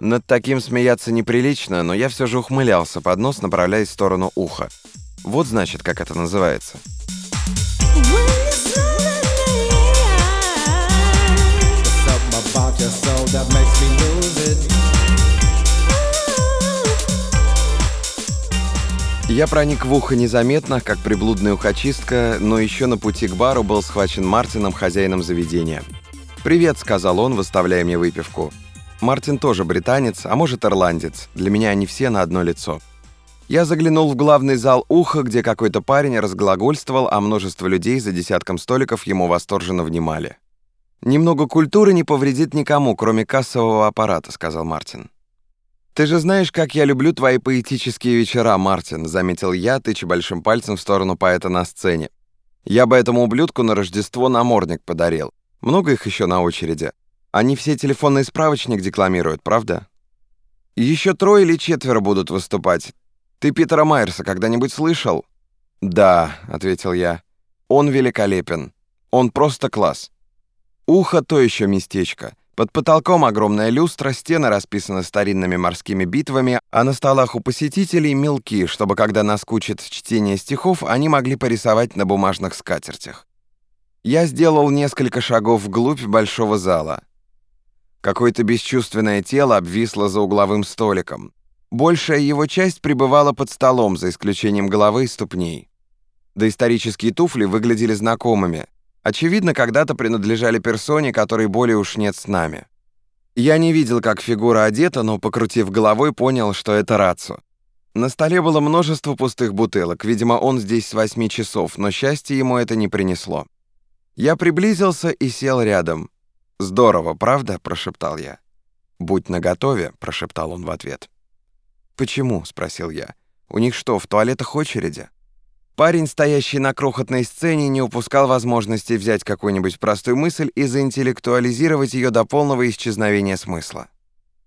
Над таким смеяться неприлично, но я все же ухмылялся под нос, направляясь в сторону уха. Вот значит, как это называется. Я проник в ухо незаметно, как приблудная ухочистка, но еще на пути к бару был схвачен Мартином, хозяином заведения. «Привет», — сказал он, выставляя мне выпивку. Мартин тоже британец, а может ирландец. Для меня они все на одно лицо. Я заглянул в главный зал уха, где какой-то парень разглагольствовал, а множество людей за десятком столиков ему восторженно внимали. «Немного культуры не повредит никому, кроме кассового аппарата», — сказал Мартин. «Ты же знаешь, как я люблю твои поэтические вечера, Мартин», — заметил я, тыча большим пальцем в сторону поэта на сцене. «Я бы этому ублюдку на Рождество намордник подарил. Много их еще на очереди. Они все телефонный справочник декламируют, правда? Еще трое или четверо будут выступать. Ты Питера Майерса когда-нибудь слышал? Да, ответил я. Он великолепен. Он просто класс. Ухо то еще местечко. Под потолком огромная люстра, стены расписаны старинными морскими битвами, а на столах у посетителей мелки, чтобы когда наскучит чтение стихов, они могли порисовать на бумажных скатертях. Я сделал несколько шагов вглубь большого зала. Какое-то бесчувственное тело обвисло за угловым столиком. Большая его часть пребывала под столом, за исключением головы и ступней. Доисторические туфли выглядели знакомыми. Очевидно, когда-то принадлежали персоне, которой более уж нет с нами. Я не видел, как фигура одета, но, покрутив головой, понял, что это Рацу. На столе было множество пустых бутылок. Видимо, он здесь с восьми часов, но счастье ему это не принесло. Я приблизился и сел рядом. «Здорово, правда?» — прошептал я. «Будь наготове», — прошептал он в ответ. «Почему?» — спросил я. «У них что, в туалетах очереди?» Парень, стоящий на крохотной сцене, не упускал возможности взять какую-нибудь простую мысль и заинтеллектуализировать ее до полного исчезновения смысла.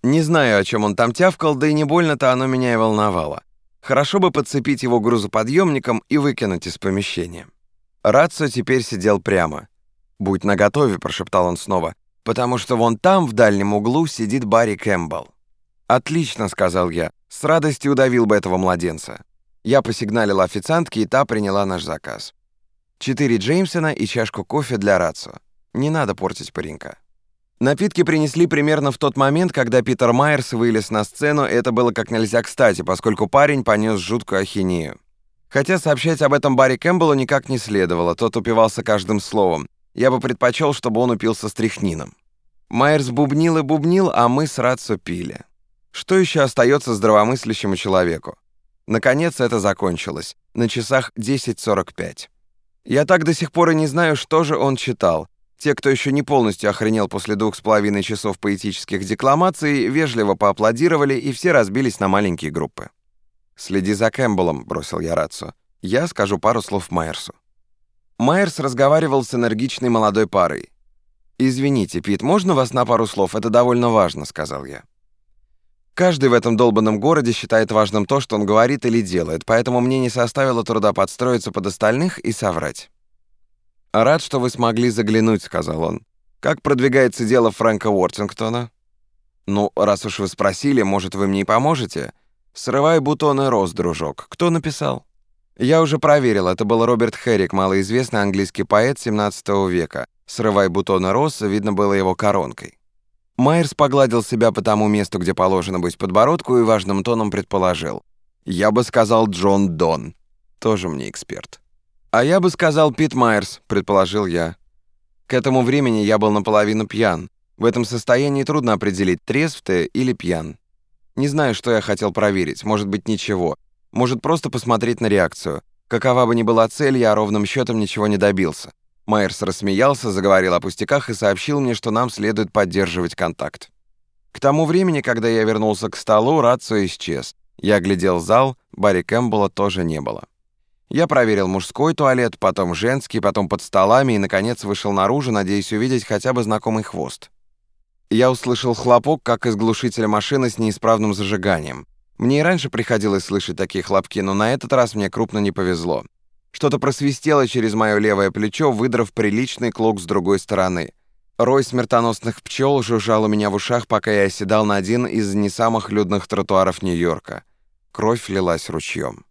Не знаю, о чем он там тявкал, да и не больно-то оно меня и волновало. Хорошо бы подцепить его грузоподъемником и выкинуть из помещения. Рацо теперь сидел прямо. «Будь наготове», — прошептал он снова, «потому что вон там, в дальнем углу, сидит Барри Кэмпбелл». «Отлично», — сказал я, «с радостью удавил бы этого младенца». Я посигналил официантке, и та приняла наш заказ. Четыре Джеймсона и чашку кофе для Рацо. Не надо портить паренька. Напитки принесли примерно в тот момент, когда Питер Майерс вылез на сцену, и это было как нельзя кстати, поскольку парень понес жуткую ахинею. Хотя сообщать об этом Барри Кэмпбеллу никак не следовало, тот упивался каждым словом. Я бы предпочел, чтобы он упился стряхнином. Майерс бубнил и бубнил, а мы с Рацо пили. Что еще остается здравомыслящему человеку? Наконец это закончилось. На часах 10.45. Я так до сих пор и не знаю, что же он читал. Те, кто еще не полностью охренел после двух с половиной часов поэтических декламаций, вежливо поаплодировали, и все разбились на маленькие группы. «Следи за Кэмпбеллом», — бросил я Рацу. «Я скажу пару слов Майерсу». Майерс разговаривал с энергичной молодой парой. «Извините, Пит, можно вас на пару слов? Это довольно важно», — сказал я. Каждый в этом долбанном городе считает важным то, что он говорит или делает, поэтому мне не составило труда подстроиться под остальных и соврать. «Рад, что вы смогли заглянуть», — сказал он. «Как продвигается дело Фрэнка Уортингтона?» «Ну, раз уж вы спросили, может, вы мне и поможете?» «Срывай бутоны роз, дружок. Кто написал?» Я уже проверил, это был Роберт Херрик, малоизвестный английский поэт 17 века. Срывай бутоны роз, видно было его коронкой. Майерс погладил себя по тому месту, где положено быть подбородку, и важным тоном предположил. «Я бы сказал Джон Дон». Тоже мне эксперт. «А я бы сказал Пит Майерс», — предположил я. К этому времени я был наполовину пьян. В этом состоянии трудно определить, трезв ты или пьян. Не знаю, что я хотел проверить, может быть, ничего. Может, просто посмотреть на реакцию. Какова бы ни была цель, я ровным счетом ничего не добился. Майерс рассмеялся, заговорил о пустяках и сообщил мне, что нам следует поддерживать контакт. К тому времени, когда я вернулся к столу, рацио исчез. Я глядел зал, Барри Кэмпбелла тоже не было. Я проверил мужской туалет, потом женский, потом под столами и, наконец, вышел наружу, надеясь увидеть хотя бы знакомый хвост. Я услышал хлопок, как из глушителя машины с неисправным зажиганием. Мне и раньше приходилось слышать такие хлопки, но на этот раз мне крупно не повезло. Что-то просвистело через мое левое плечо, выдрав приличный клок с другой стороны. Рой смертоносных пчел жужжал у меня в ушах, пока я оседал на один из не самых людных тротуаров Нью-Йорка. Кровь лилась ручьем.